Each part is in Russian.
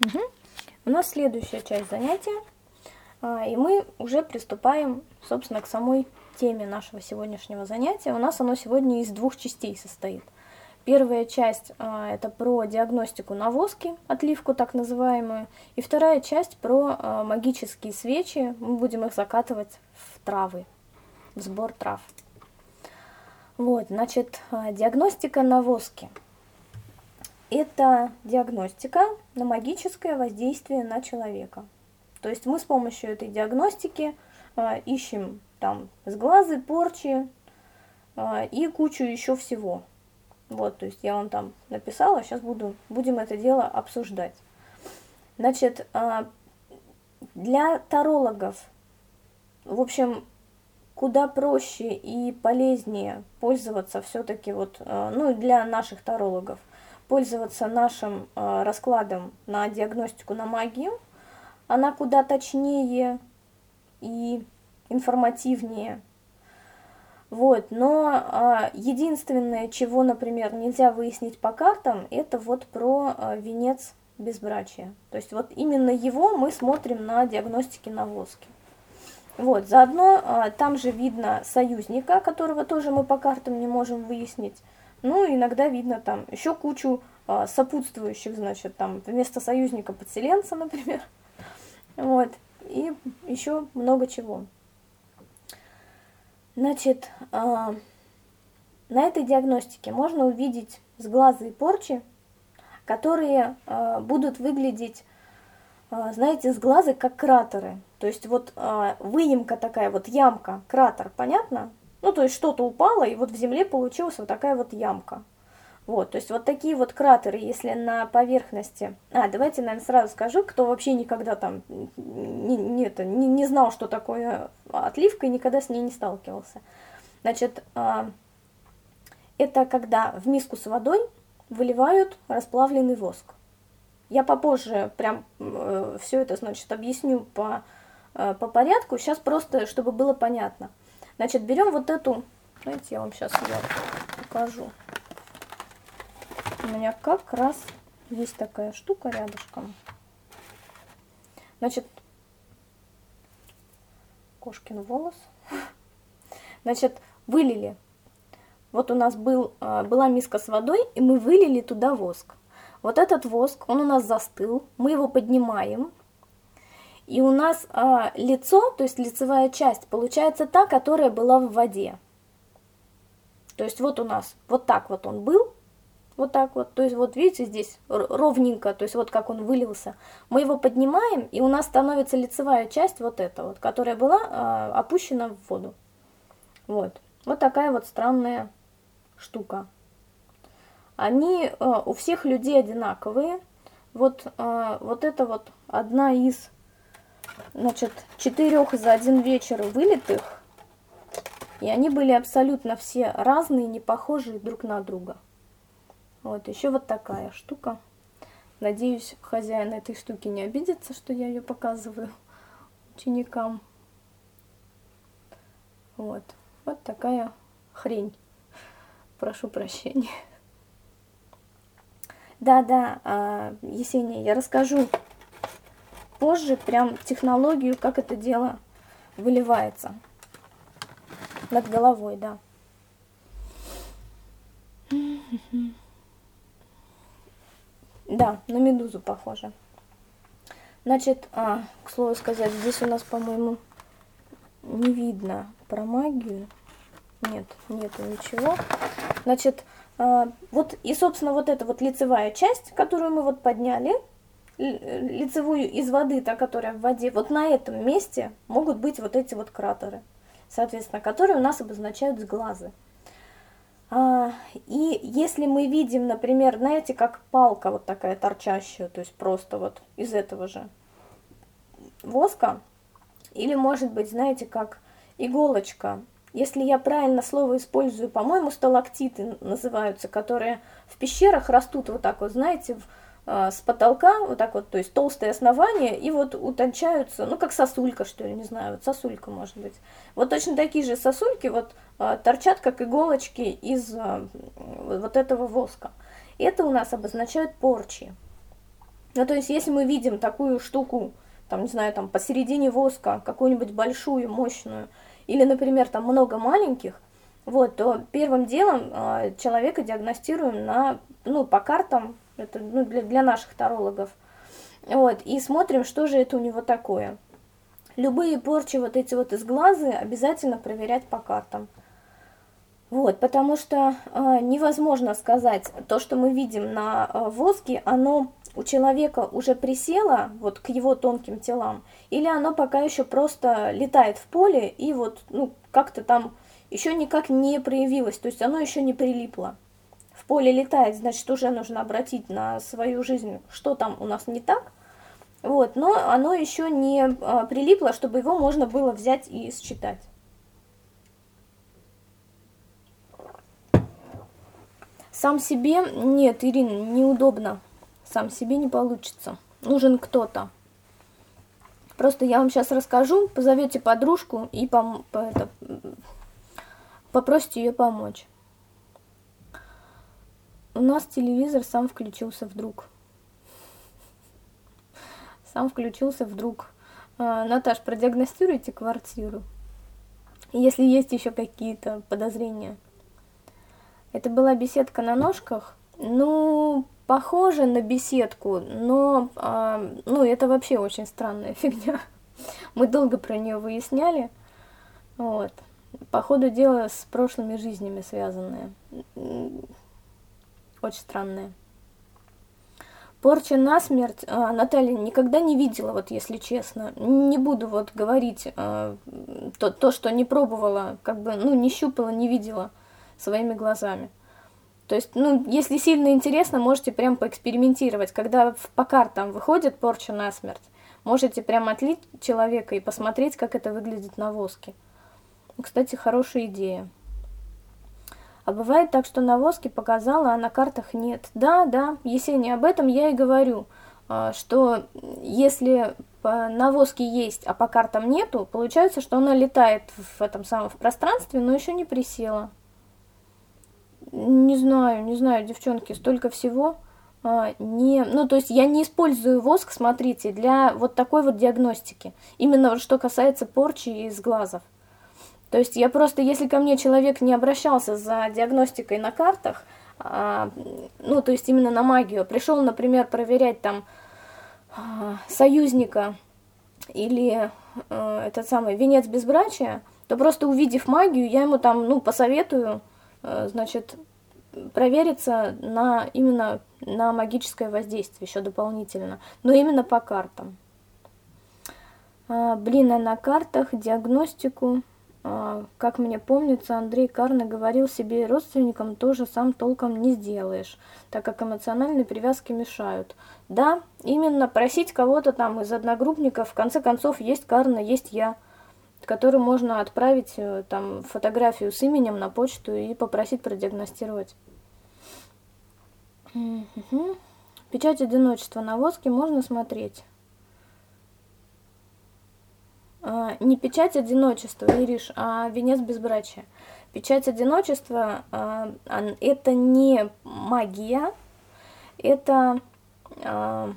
Угу. У нас следующая часть занятия, а, и мы уже приступаем, собственно, к самой теме нашего сегодняшнего занятия. У нас оно сегодня из двух частей состоит. Первая часть а, это про диагностику на воске, отливку так называемую, и вторая часть про а, магические свечи. Мы будем их закатывать в травы, в сбор трав. Вот, значит, диагностика на воске – это диагностика на магическое воздействие на человека. То есть мы с помощью этой диагностики э, ищем там сглазы, порчи э, и кучу еще всего. Вот, то есть я вам там написала, сейчас буду, будем это дело обсуждать. Значит, э, для тарологов, в общем, куда проще и полезнее пользоваться все-таки вот, ну, для наших тарологов – пользоваться нашим э, раскладом на диагностику на магию. Она куда точнее и информативнее. Вот, но э, единственное, чего, например, нельзя выяснить по картам, это вот про э, венец безбрачия. То есть вот именно его мы смотрим на диагностике на воске. Вот, заодно э, там же видно союзника, которого тоже мы по картам не можем выяснить. Ну, иногда видно там еще кучу а, сопутствующих, значит, там вместо союзника подселенца, например. Вот. И еще много чего. Значит, а, на этой диагностике можно увидеть сглазы и порчи, которые а, будут выглядеть, а, знаете, сглазы как кратеры. То есть вот а, выемка такая, вот ямка, кратер, понятно? Ну, то есть что-то упало, и вот в земле получилась вот такая вот ямка. Вот, то есть вот такие вот кратеры, если на поверхности... А, давайте, наверное, сразу скажу, кто вообще никогда там не, не, это, не, не знал, что такое отливка, и никогда с ней не сталкивался. Значит, а, это когда в миску с водой выливают расплавленный воск. Я попозже прям э, все это, значит, объясню по, э, по порядку. Сейчас просто, чтобы было понятно. Значит, берем вот эту, знаете, я вам сейчас ее покажу. У меня как раз есть такая штука рядышком. Значит, кошкин волос. Значит, вылили. Вот у нас был, а, была миска с водой, и мы вылили туда воск. Вот этот воск, он у нас застыл, мы его поднимаем, и у нас а, лицо, то есть лицевая часть, получается та, которая была в воде. То есть вот у нас вот так вот он был, вот так вот, то есть вот видите здесь ровненько, то есть вот как он вылился. Мы его поднимаем, и у нас становится лицевая часть вот эта вот, которая была а, опущена в воду. Вот, вот такая вот странная штука. Они а, у всех людей одинаковые. Вот, а, вот это вот одна из значит, четырех за один вечер вылитых, и они были абсолютно все разные, не похожие друг на друга. Вот, еще вот такая штука. Надеюсь, хозяин этой штуки не обидится, что я ее показываю ученикам. Вот, вот такая хрень. Прошу прощения. Да-да, а, Есения, я расскажу позже прям технологию, как это дело выливается. Над головой, да. Да, на медузу похоже. Значит, а, к слову сказать, здесь у нас, по-моему, не видно про магию. Нет, нету ничего. Значит, а, вот и, собственно, вот эта вот лицевая часть, которую мы вот подняли, лицевую из воды, та, которая в воде, вот на этом месте могут быть вот эти вот кратеры, соответственно, которые у нас обозначают сглазы. А, и если мы видим, например, знаете, как палка вот такая торчащая, то есть просто вот из этого же воска, или может быть, знаете, как иголочка, если я правильно слово использую, по-моему, сталактиты называются, которые в пещерах растут вот так вот, знаете, в, с потолка, вот так вот, то есть толстое основание, и вот утончаются, ну, как сосулька, что ли, не знаю, вот сосулька может быть. Вот точно такие же сосульки вот а, торчат, как иголочки из а, вот этого воска. Это у нас обозначают порчи. Ну, то есть, если мы видим такую штуку, там, не знаю, там, посередине воска, какую-нибудь большую, мощную, или, например, там много маленьких, вот, то первым делом э, человека диагностируем на, ну, по картам, это ну, для, для наших тарологов, вот, и смотрим, что же это у него такое. Любые порчи вот эти вот из глаза обязательно проверять по картам. Вот, потому что э, невозможно сказать, то, что мы видим на э, воске, оно у человека уже присело вот к его тонким телам, или оно пока еще просто летает в поле и вот, ну, как-то там еще никак не проявилось, то есть оно еще не прилипло. Поле летает, значит, уже нужно обратить на свою жизнь, что там у нас не так, вот, но оно еще не а, прилипло, чтобы его можно было взять и считать. Сам себе, нет, Ирина, неудобно. Сам себе не получится. Нужен кто-то. Просто я вам сейчас расскажу, позовете подружку и пом по это, попросите ее помочь. У нас телевизор сам включился вдруг. Сам включился вдруг. А, Наташ, продиагностируйте квартиру. Если есть еще какие-то подозрения. Это была беседка на ножках. Ну, похоже на беседку, но э, ну, это вообще очень странная фигня. Мы долго про нее выясняли. Вот. По ходу дела с прошлыми жизнями связанные. Очень странные. Порча насмерть э, Наталья никогда не видела, вот если честно. Не буду вот говорить э, то, то, что не пробовала, как бы, ну, не щупала, не видела своими глазами. То есть, ну, если сильно интересно, можете прям поэкспериментировать. Когда по картам выходит порча насмерть, можете прям отлить человека и посмотреть, как это выглядит на воске. Кстати, хорошая идея. А бывает так, что на воске показала, а на картах нет. Да, да, Есения, об этом я и говорю, а, что если на воске есть, а по картам нету, получается, что она летает в этом самом в пространстве, но еще не присела. Не знаю, не знаю, девчонки, столько всего. А, не, ну, то есть я не использую воск, смотрите, для вот такой вот диагностики. Именно что касается порчи из глазов. То есть я просто, если ко мне человек не обращался за диагностикой на картах, а, ну, то есть именно на магию, пришел, например, проверять там а, союзника или а, этот самый венец безбрачия, то просто увидев магию, я ему там, ну, посоветую значит, провериться на именно на магическое воздействие еще дополнительно, но именно по картам. Блин, а на картах диагностику, как мне помнится, Андрей Карна говорил себе родственникам тоже сам толком не сделаешь, так как эмоциональные привязки мешают. Да, именно просить кого-то там из одногруппников, в конце концов, есть Карна, есть я – который можно отправить э, там фотографию с именем на почту и попросить продиагностировать. Печать одиночества на воске можно смотреть. А, не печать одиночества, Ириш, а венец безбрачия. Печать одиночества а, это не магия, это а,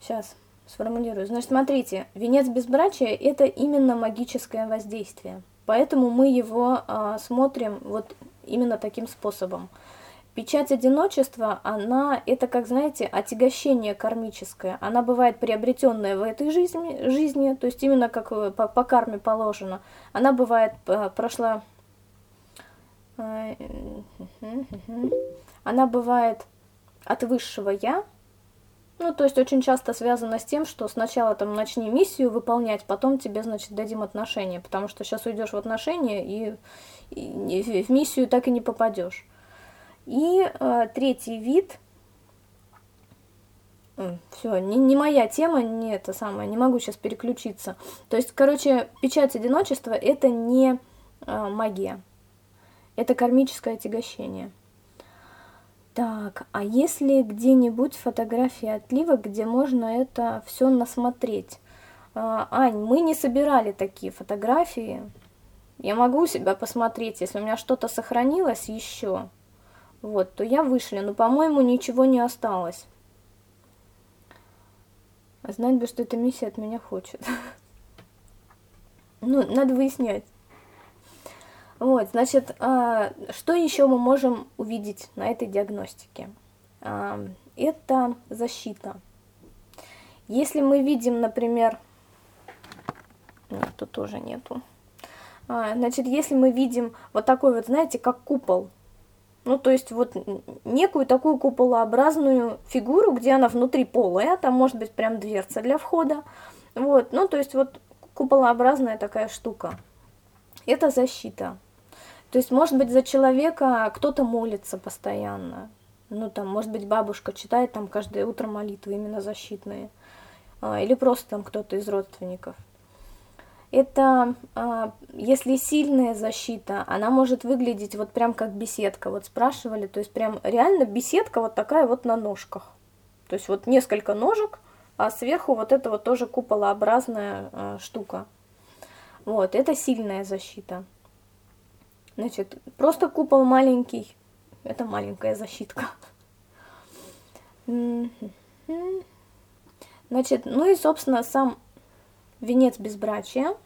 сейчас сформулирую. Значит, смотрите, венец безбрачия – это именно магическое воздействие. Поэтому мы его а, смотрим вот именно таким способом. Печать одиночества, она, это, как знаете, отягощение кармическое. Она бывает приобретенная в этой жизни, жизни то есть именно как э, по, по карме положено. Она бывает э, прошла... Э, она бывает от высшего «я», ну, то есть очень часто связано с тем, что сначала там начни миссию выполнять, потом тебе, значит, дадим отношения, потому что сейчас уйдешь в отношения и, и в миссию так и не попадешь. И э, третий вид, все, не, не моя тема, не это самое, не могу сейчас переключиться. То есть, короче, печать одиночества это не э, магия, это кармическое отягощение. Так, а если где-нибудь фотографии отливок, где можно это все насмотреть? А, Ань, мы не собирали такие фотографии. Я могу себя посмотреть, если у меня что-то сохранилось еще. Вот, то я вышли, но, по-моему, ничего не осталось. А знать бы, что эта миссия от меня хочет. Ну, надо выяснять. Вот, значит, а, что еще мы можем увидеть на этой диагностике? А, это защита. Если мы видим, например, нет, тут тоже нету. А, значит, если мы видим вот такой вот, знаете, как купол, ну, то есть вот некую такую куполообразную фигуру, где она внутри полая, там может быть прям дверца для входа. Вот, ну, то есть вот куполообразная такая штука. Это защита. То есть, может быть, за человека кто-то молится постоянно. Ну, там, может быть, бабушка читает там каждое утро молитвы именно защитные. А, или просто там кто-то из родственников это, а, если сильная защита, она может выглядеть вот прям как беседка, вот спрашивали, то есть прям реально беседка вот такая вот на ножках. То есть вот несколько ножек, а сверху вот это вот тоже куполообразная а, штука. Вот, это сильная защита. Значит, просто купол маленький, это маленькая защитка. Значит, ну и, собственно, сам венец безбрачия.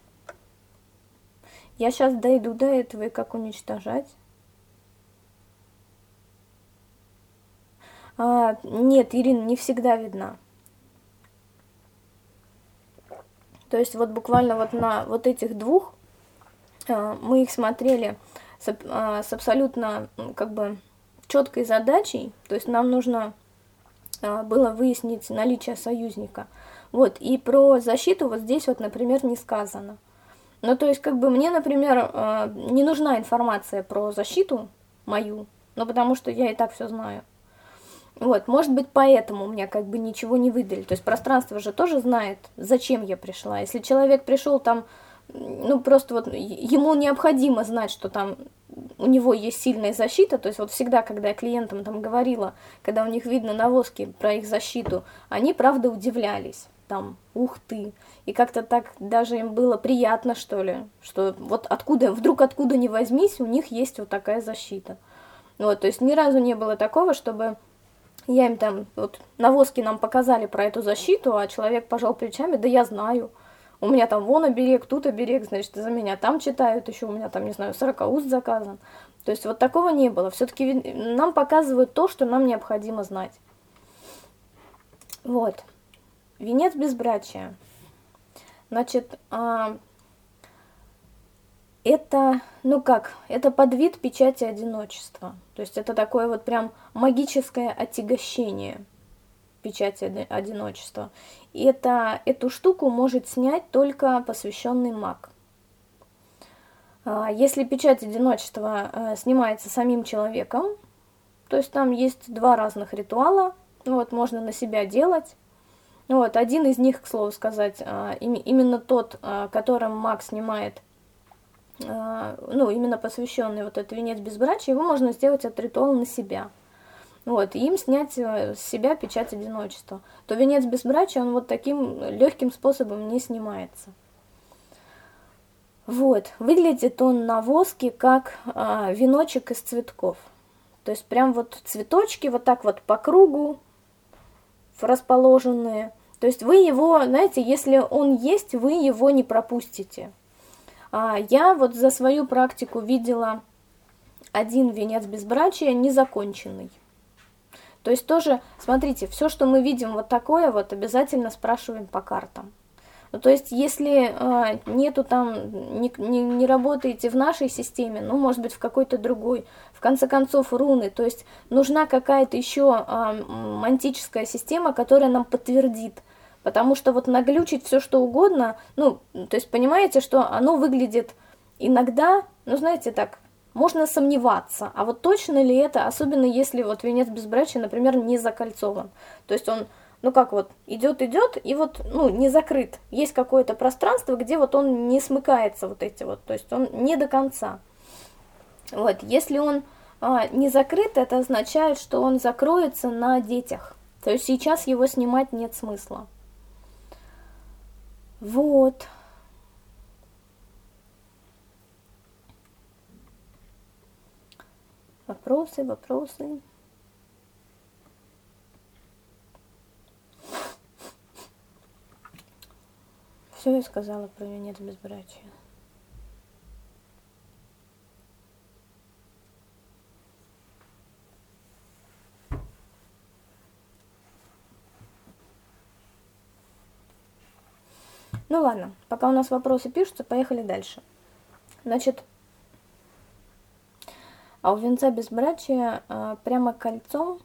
Я сейчас дойду до этого и как уничтожать. А, нет, Ирина, не всегда видна. То есть вот буквально вот на вот этих двух а, мы их смотрели с, а, с абсолютно как бы четкой задачей. То есть нам нужно а, было выяснить наличие союзника. Вот, и про защиту вот здесь вот, например, не сказано. Ну, то есть, как бы мне, например, э, не нужна информация про защиту мою, ну, потому что я и так все знаю. Вот, может быть, поэтому у меня как бы ничего не выдали. То есть пространство же тоже знает, зачем я пришла. Если человек пришел там, ну, просто вот ему необходимо знать, что там у него есть сильная защита, то есть вот всегда, когда я клиентам там говорила, когда у них видно на воске про их защиту, они, правда, удивлялись там, ух ты. И как-то так даже им было приятно, что ли, что вот откуда, вдруг откуда ни возьмись, у них есть вот такая защита. Вот, то есть ни разу не было такого, чтобы я им там, вот на воске нам показали про эту защиту, а человек пожал плечами, да я знаю. У меня там вон оберег, тут оберег, значит, за меня там читают, еще у меня там, не знаю, 40 уст заказан. То есть вот такого не было. Все-таки нам показывают то, что нам необходимо знать. Вот. Венец безбрачия. Значит, а, это, ну как, это подвид печати одиночества. То есть это такое вот прям магическое отягощение печати одиночества. И это, эту штуку может снять только посвященный маг. А, если печать одиночества э, снимается самим человеком, то есть там есть два разных ритуала, вот, можно на себя делать, вот, один из них, к слову сказать, а, именно тот, а, которым Маг снимает, а, ну, именно посвященный вот этот венец безбрачия, его можно сделать от ритуала на себя. Вот, им снять э, с себя печать одиночества. То венец безбрачия, он вот таким легким способом не снимается. Вот, выглядит он на воске как веночек из цветков. То есть прям вот цветочки вот так вот по кругу расположенные. То есть вы его, знаете, если он есть, вы его не пропустите. А, я вот за свою практику видела один венец безбрачия незаконченный. То есть тоже, смотрите, все, что мы видим вот такое, вот обязательно спрашиваем по картам. Ну, то есть, если э, нету там, не, не, не работаете в нашей системе, ну, может быть, в какой-то другой, в конце концов, руны, то есть нужна какая-то еще э, а, мантическая система, которая нам подтвердит, потому что вот наглючить все что угодно, ну, то есть понимаете, что оно выглядит иногда, ну, знаете, так, можно сомневаться, а вот точно ли это, особенно если вот венец безбрачия, например, не закольцован, то есть он ну как вот, идет, идет, и вот, ну, не закрыт. Есть какое-то пространство, где вот он не смыкается, вот эти вот, то есть он не до конца. Вот, если он а, не закрыт, это означает, что он закроется на детях. То есть сейчас его снимать нет смысла. Вот. Вопросы, вопросы. Все я сказала про венец безбрачия. Ну ладно, пока у нас вопросы пишутся, поехали дальше. Значит, а у венца безбрачия а, прямо кольцом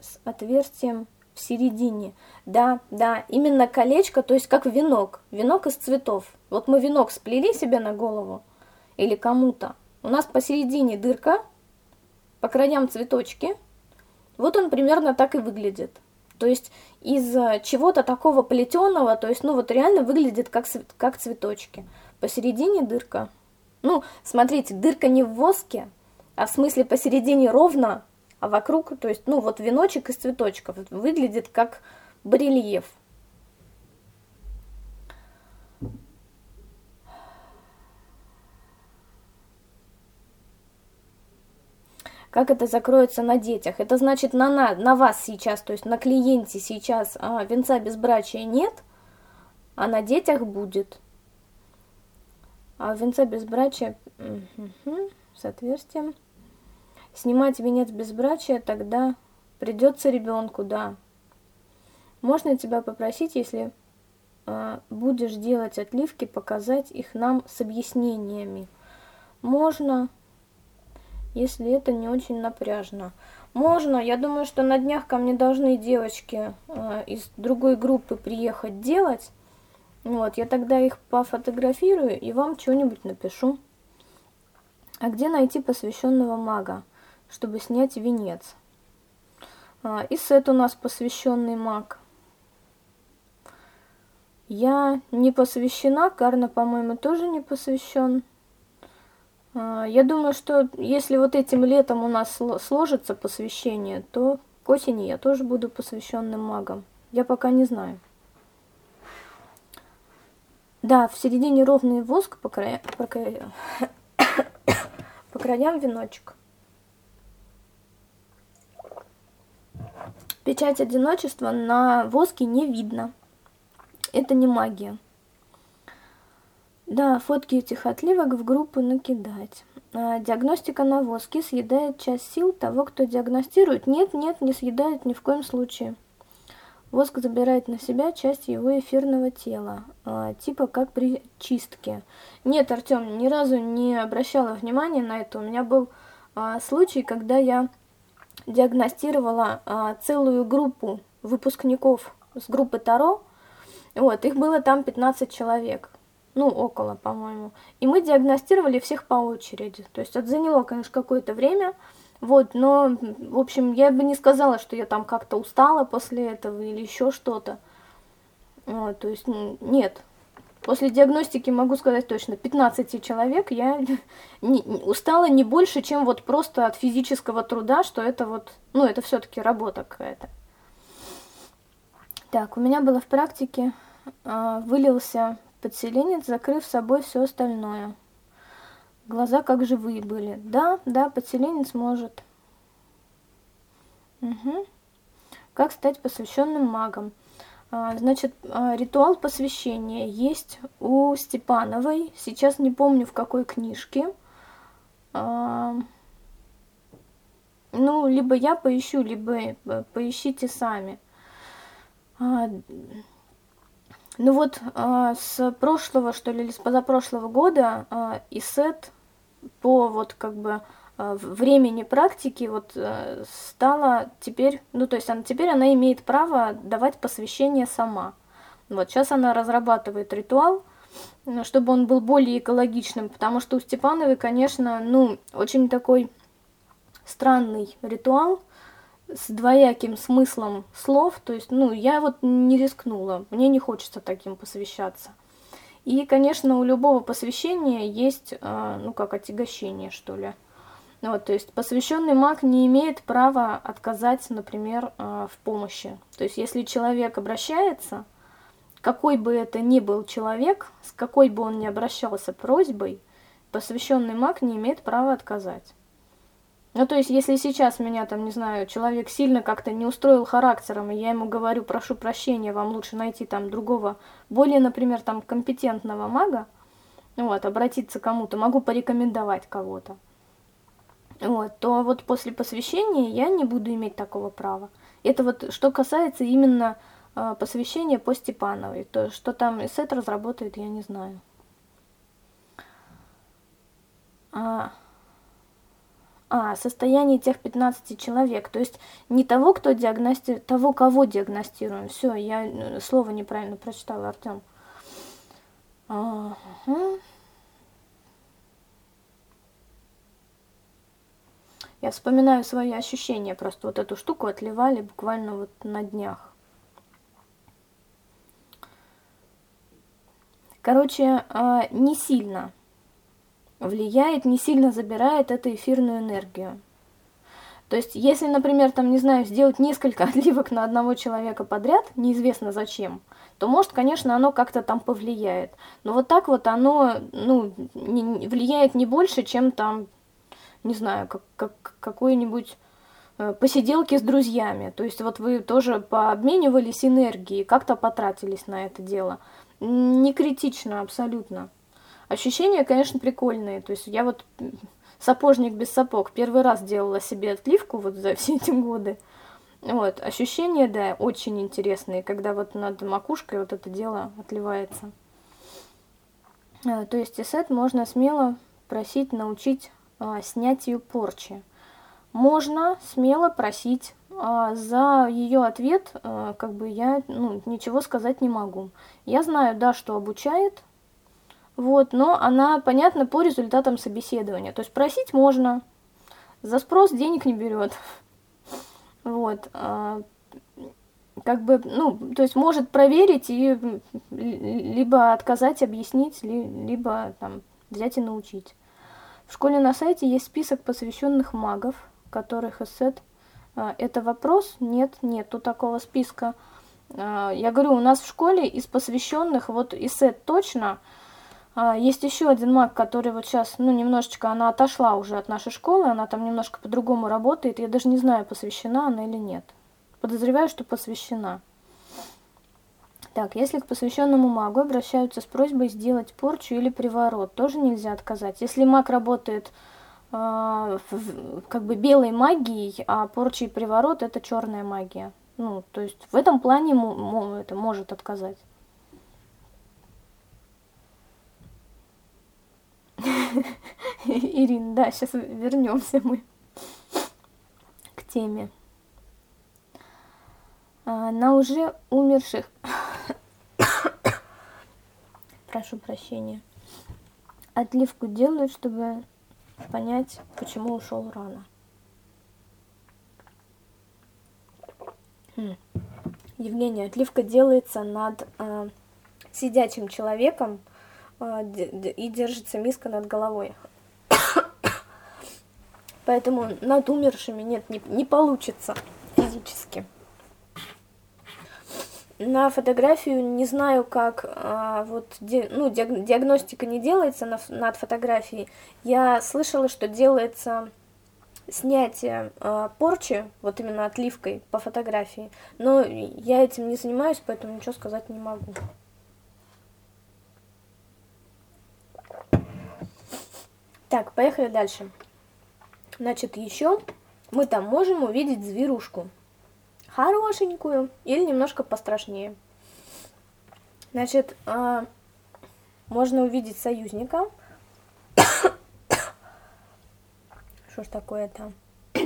с отверстием в середине. Да, да, именно колечко, то есть как венок, венок из цветов. Вот мы венок сплели себе на голову или кому-то. У нас посередине дырка, по краям цветочки. Вот он примерно так и выглядит. То есть из э, чего-то такого плетеного, то есть, ну вот реально выглядит как, как цветочки. Посередине дырка. Ну, смотрите, дырка не в воске, а в смысле посередине ровно, а вокруг, то есть, ну вот веночек из цветочков выглядит как барельеф. Как это закроется на детях? Это значит на, на, на вас сейчас, то есть на клиенте сейчас а, венца безбрачия нет, а на детях будет. А венца безбрачия угу, с отверстием. Снимать венец безбрачия тогда придется ребенку, да. Можно тебя попросить, если э, будешь делать отливки, показать их нам с объяснениями. Можно если это не очень напряжно. Можно, я думаю, что на днях ко мне должны девочки э, из другой группы приехать делать. Вот, я тогда их пофотографирую и вам что-нибудь напишу. А где найти посвященного мага, чтобы снять венец? А, и сет у нас посвященный маг. Я не посвящена, Карна, по-моему, тоже не посвящен. А, я думаю, что если вот этим летом у нас сложится посвящение, то к осени я тоже буду посвященным магом. Я пока не знаю. Да, в середине ровный воск по, края, по, края, по краям веночек. Печать одиночества на воске не видно. Это не магия. Да, фотки этих отливок в группу накидать. А, диагностика на воске съедает часть сил того, кто диагностирует. Нет, нет, не съедает ни в коем случае. Воск забирает на себя часть его эфирного тела, а, типа как при чистке. Нет, Артем, ни разу не обращала внимания на это. У меня был а, случай, когда я диагностировала а, целую группу выпускников с группы Таро. Вот, их было там 15 человек ну, около, по-моему. И мы диагностировали всех по очереди. То есть это заняло, конечно, какое-то время, вот, но, в общем, я бы не сказала, что я там как-то устала после этого или еще что-то. Вот, то есть, нет. После диагностики могу сказать точно, 15 человек я не, устала не больше, чем вот просто от физического труда, что это вот, ну, это все-таки работа какая-то. Так, у меня было в практике, э, вылился Подселенец, закрыв собой все остальное. Глаза как живые были. Да, да, подселенец может. Угу. Как стать посвященным магом? А, значит, а, ритуал посвящения есть у Степановой. Сейчас не помню в какой книжке. А, ну, либо я поищу, либо э, поищите сами. Ну вот с прошлого, что ли, или с позапрошлого года ИСЭТ по вот как бы времени практики вот э, стала теперь, ну то есть она, теперь она имеет право давать посвящение сама. Вот сейчас она разрабатывает ритуал, чтобы он был более экологичным, потому что у Степановой, конечно, ну очень такой странный ритуал, с двояким смыслом слов, то есть, ну, я вот не рискнула, мне не хочется таким посвящаться. И, конечно, у любого посвящения есть, э, ну, как отягощение, что ли. Вот, то есть посвященный маг не имеет права отказать, например, э, в помощи. То есть если человек обращается, какой бы это ни был человек, с какой бы он ни обращался просьбой, посвященный маг не имеет права отказать. Ну, то есть, если сейчас меня там, не знаю, человек сильно как-то не устроил характером, и я ему говорю, прошу прощения, вам лучше найти там другого, более, например, там компетентного мага, вот, обратиться к кому-то, могу порекомендовать кого-то, вот, то вот после посвящения я не буду иметь такого права. Это вот что касается именно э, посвящения по Степановой, то что там ИСЭТ разработает, я не знаю. А, а, состояние тех 15 человек. То есть не того, кто диагностирует, того, кого диагностируем. Все, я э, слово неправильно прочитала, Артем. Ага. Я вспоминаю свои ощущения, просто вот эту штуку отливали буквально вот на днях. Короче, а, не сильно влияет, не сильно забирает эту эфирную энергию. То есть, если, например, там, не знаю, сделать несколько отливок на одного человека подряд, неизвестно зачем, то, может, конечно, оно как-то там повлияет. Но вот так вот оно, ну, не, влияет не больше, чем там, не знаю, как, как какой-нибудь э, посиделки с друзьями. То есть, вот вы тоже пообменивались энергией, как-то потратились на это дело. Не критично абсолютно. Ощущения, конечно, прикольные. То есть я вот сапожник без сапог. Первый раз делала себе отливку вот за все эти годы. Вот, ощущения, да, очень интересные, когда вот над макушкой вот это дело отливается. А, то есть эсет можно смело просить научить снятию порчи. Можно смело просить а, за ее ответ, а, как бы я ну, ничего сказать не могу. Я знаю, да, что обучает, вот, но она, понятно, по результатам собеседования. То есть просить можно, за спрос денег не берет. Вот. А, как бы, ну, то есть может проверить и либо отказать, объяснить, либо там взять и научить. В школе на сайте есть список посвященных магов, которых эссет. А, это вопрос? Нет, нету такого списка. А, я говорю, у нас в школе из посвященных, вот эссет точно, а, есть еще один маг, который вот сейчас, ну, немножечко, она отошла уже от нашей школы, она там немножко по-другому работает, я даже не знаю, посвящена она или нет. Подозреваю, что посвящена. Так, если к посвященному магу обращаются с просьбой сделать порчу или приворот, тоже нельзя отказать. Если маг работает э, в, как бы белой магией, а порча и приворот это черная магия. Ну, то есть в этом плане это может отказать. Ирина, да, сейчас вернемся мы к теме. А, на уже умерших... Прошу прощения. Отливку делают, чтобы понять, почему ушел рано. Хм. Евгения, отливка делается над э, сидячим человеком, а, и держится миска над головой. Поэтому над умершими нет, не, не получится На фотографию не знаю, как а, вот ди, ну, диаг, диагностика не делается на, над фотографией. Я слышала, что делается снятие а, порчи, вот именно отливкой по фотографии. Но я этим не занимаюсь, поэтому ничего сказать не могу. Так, поехали дальше. Значит, еще мы там можем увидеть зверушку. Хорошенькую или немножко пострашнее. Значит, э, можно увидеть союзника. Что ж такое-то?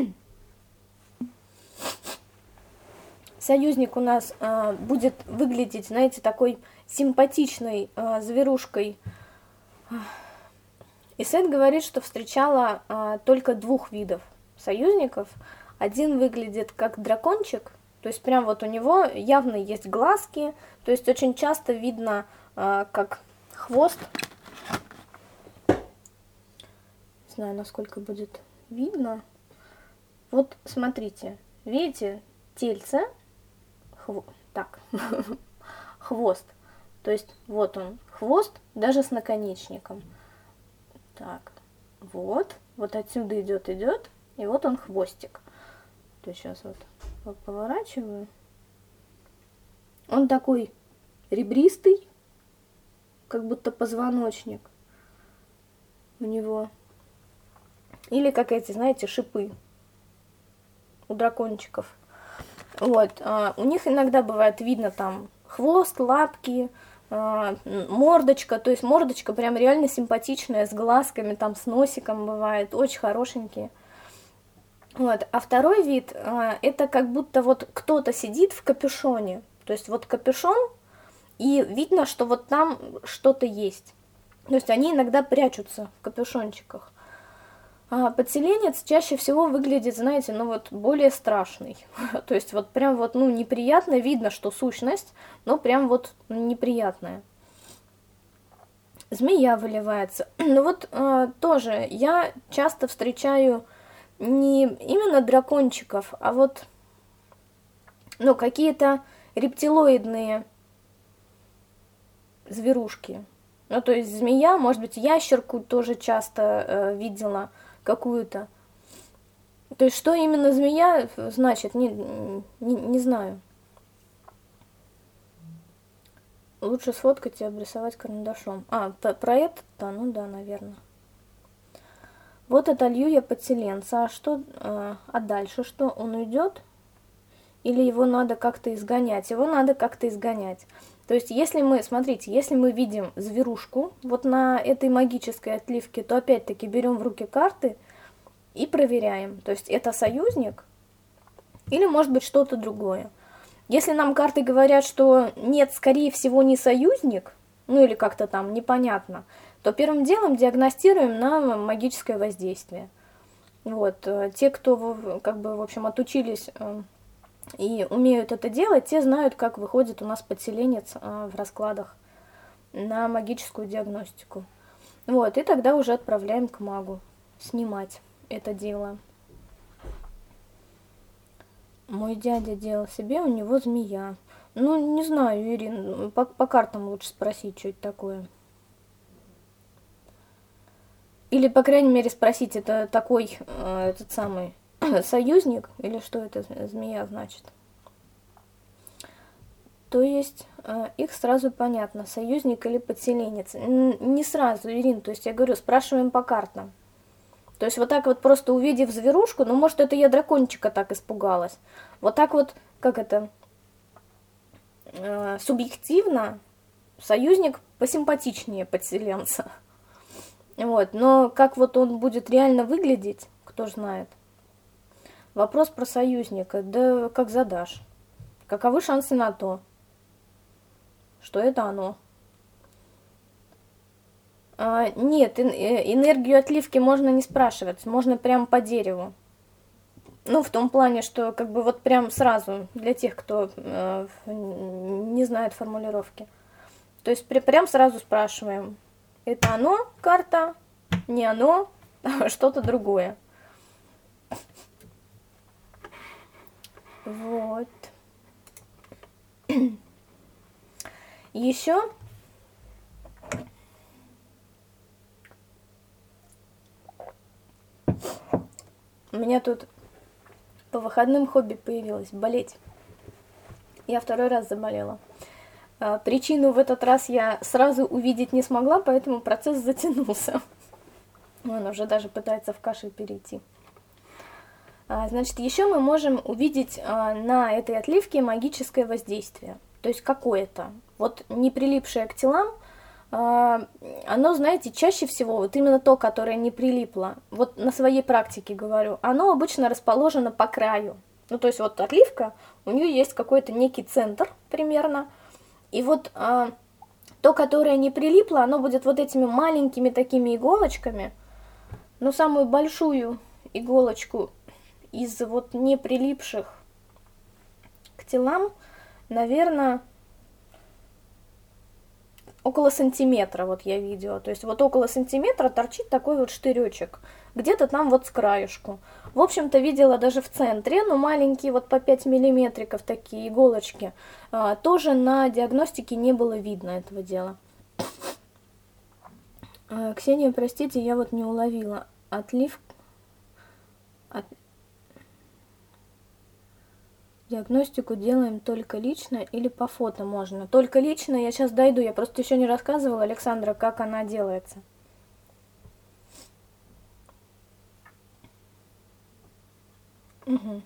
Союзник у нас э, будет выглядеть, знаете, такой симпатичной э, зверушкой и Сет говорит, что встречала а, только двух видов союзников. Один выглядит как дракончик, то есть прям вот у него явно есть глазки, то есть очень часто видно, а, как хвост. Не знаю, насколько будет видно. Вот смотрите, видите, тельце, хво... так, хвост. То есть вот он, хвост, даже с наконечником. Так, вот, вот отсюда идет, идет, и вот он хвостик. То есть сейчас вот поворачиваю. Он такой ребристый, как будто позвоночник у него. Или как эти, знаете, шипы у дракончиков. Вот, а, у них иногда бывает видно там хвост, лапки, а, мордочка, то есть мордочка прям реально симпатичная, с глазками, там, с носиком бывает, очень хорошенькие. Вот, а второй вид, а, это как будто вот кто-то сидит в капюшоне, то есть вот капюшон, и видно, что вот там что-то есть. То есть они иногда прячутся в капюшончиках. А подселенец чаще всего выглядит, знаете, ну вот более страшный. То есть вот прям вот, ну, неприятно видно, что сущность, но прям вот неприятная. Змея выливается. Ну вот э, тоже я часто встречаю не именно дракончиков, а вот, ну, какие-то рептилоидные зверушки. Ну, то есть змея, может быть, ящерку тоже часто э, видела какую-то. То есть что именно змея значит, не, не, не знаю. Лучше сфоткать и обрисовать карандашом. А, про это-то, ну да, наверное. Вот отолью я подселенца. А что, а, а дальше что? Он уйдет? Или его надо как-то изгонять? Его надо как-то изгонять. То есть, если мы, смотрите, если мы видим зверушку вот на этой магической отливке, то опять-таки берем в руки карты и проверяем. То есть, это союзник или может быть что-то другое. Если нам карты говорят, что нет, скорее всего, не союзник, ну или как-то там непонятно, то первым делом диагностируем на магическое воздействие. Вот, э, те, кто, как бы, в общем, отучились э, и умеют это делать, те знают, как выходит у нас подселенец а, в раскладах на магическую диагностику. Вот, и тогда уже отправляем к магу снимать это дело. Мой дядя делал себе, у него змея. Ну, не знаю, Ирин, по, по картам лучше спросить, что это такое. Или, по крайней мере, спросить, это такой, э, этот самый, союзник, или что это змея значит. То есть э, их сразу понятно, союзник или подселенец. Не сразу, Ирин, то есть я говорю, спрашиваем по картам. То есть вот так вот просто увидев зверушку, ну может это я дракончика так испугалась. Вот так вот, как это, э, субъективно, союзник посимпатичнее подселенца. Вот, но как вот он будет реально выглядеть, кто знает. Вопрос про союзника, да как задашь. Каковы шансы на то, что это оно? А, нет, э, энергию отливки можно не спрашивать, можно прям по дереву. Ну, в том плане, что как бы вот прям сразу, для тех, кто э, не знает формулировки. То есть при, прям сразу спрашиваем, это оно, карта, не оно, а что-то другое. Вот. Еще у меня тут по выходным хобби появилось болеть. Я второй раз заболела. А, причину в этот раз я сразу увидеть не смогла, поэтому процесс затянулся. Он уже даже пытается в кашель перейти. А, значит, еще мы можем увидеть а, на этой отливке магическое воздействие. То есть какое-то. Вот не прилипшее к телам, оно, знаете, чаще всего, вот именно то, которое не прилипло, вот на своей практике говорю, оно обычно расположено по краю. Ну, то есть вот отливка, у нее есть какой-то некий центр примерно, и вот а, то, которое не прилипло, оно будет вот этими маленькими такими иголочками, но самую большую иголочку из вот не прилипших к телам, наверное, около сантиметра, вот я видела. То есть вот около сантиметра торчит такой вот штыречек. Где-то там вот с краешку. В общем-то, видела даже в центре, но маленькие, вот по 5 миллиметриков такие иголочки. А, тоже на диагностике не было видно этого дела. А, Ксения, простите, я вот не уловила. Отлив От... Диагностику делаем только лично или по фото можно? Только лично, я сейчас дойду, я просто еще не рассказывала, Александра, как она делается. Угу.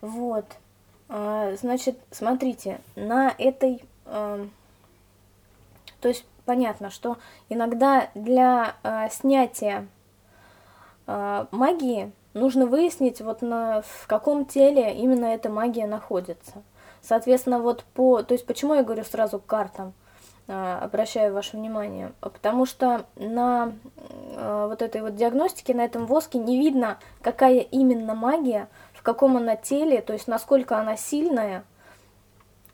Вот. А, значит, смотрите, на этой... А, то есть понятно, что иногда для а, снятия а, магии нужно выяснить, вот на, в каком теле именно эта магия находится. Соответственно, вот по... То есть почему я говорю сразу картам? А, обращаю ваше внимание, потому что на а, вот этой вот диагностике, на этом воске не видно, какая именно магия, в каком она теле, то есть насколько она сильная.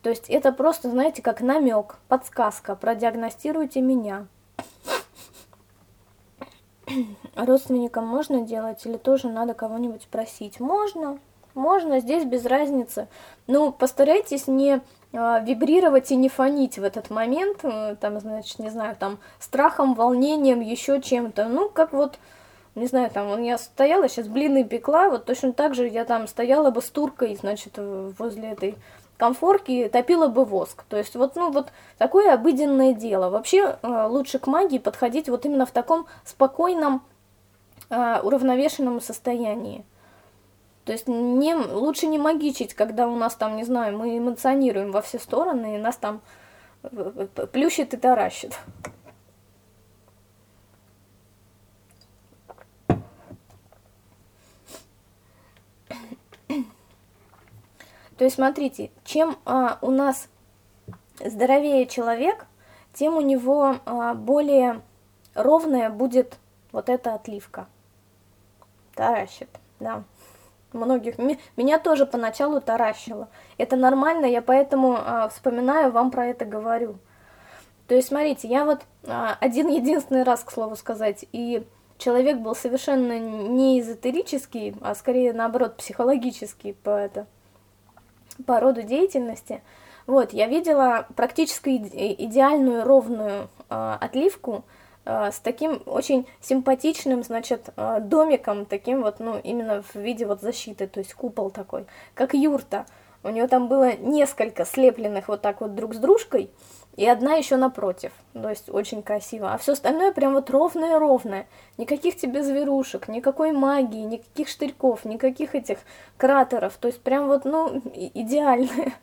То есть это просто, знаете, как намек, подсказка, продиагностируйте меня. Родственникам можно делать или тоже надо кого-нибудь просить? Можно, можно, здесь без разницы. Ну, постарайтесь не вибрировать и не фонить в этот момент, э, там, значит, не знаю, там, страхом, волнением, еще чем-то. Ну, как вот, не знаю, там, я стояла, сейчас блины пекла, вот точно так же я там стояла бы с туркой, значит, возле этой конфорки, топила бы воск. То есть вот, ну, вот такое обыденное дело. Вообще э, лучше к магии подходить вот именно в таком спокойном, э, уравновешенном состоянии. То есть не, лучше не магичить, когда у нас там, не знаю, мы эмоционируем во все стороны, и нас там э, э, плющит и таращит. То есть, смотрите, чем а, у нас здоровее человек, тем у него а, более ровная будет вот эта отливка. Таращит, да многих. Меня тоже поначалу таращило. Это нормально, я поэтому а, вспоминаю, вам про это говорю. То есть, смотрите, я вот а, один единственный раз, к слову сказать, и человек был совершенно не эзотерический, а скорее наоборот психологический по, это, по роду деятельности. Вот, я видела практически идеальную ровную а, отливку, Э, с таким очень симпатичным, значит, э, домиком, таким вот, ну, именно в виде вот защиты, то есть купол такой, как юрта. У нее там было несколько слепленных вот так вот друг с дружкой, и одна еще напротив, то есть очень красиво. А все остальное прям вот ровное-ровное. Никаких тебе зверушек, никакой магии, никаких штырьков, никаких этих кратеров. То есть прям вот, ну, идеальное.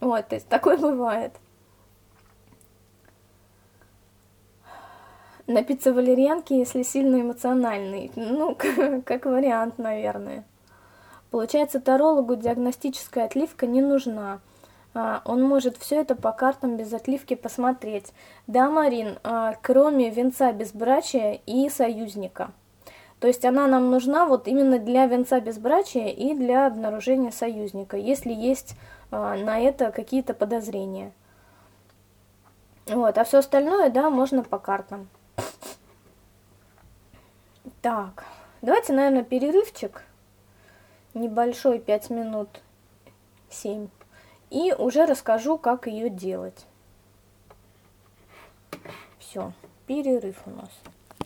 Вот, то есть такое бывает. Напиться валерьянки, если сильно эмоциональный. Ну, как вариант, наверное. Получается, тарологу диагностическая отливка не нужна. А, он может все это по картам без отливки посмотреть. Да, Марин, а, кроме венца безбрачия и союзника. То есть она нам нужна вот именно для венца безбрачия и для обнаружения союзника, если есть а, на это какие-то подозрения. Вот, а все остальное, да, можно по картам. Так, давайте, наверное, перерывчик. Небольшой, 5 минут, 7. И уже расскажу, как ее делать. Все, перерыв у нас.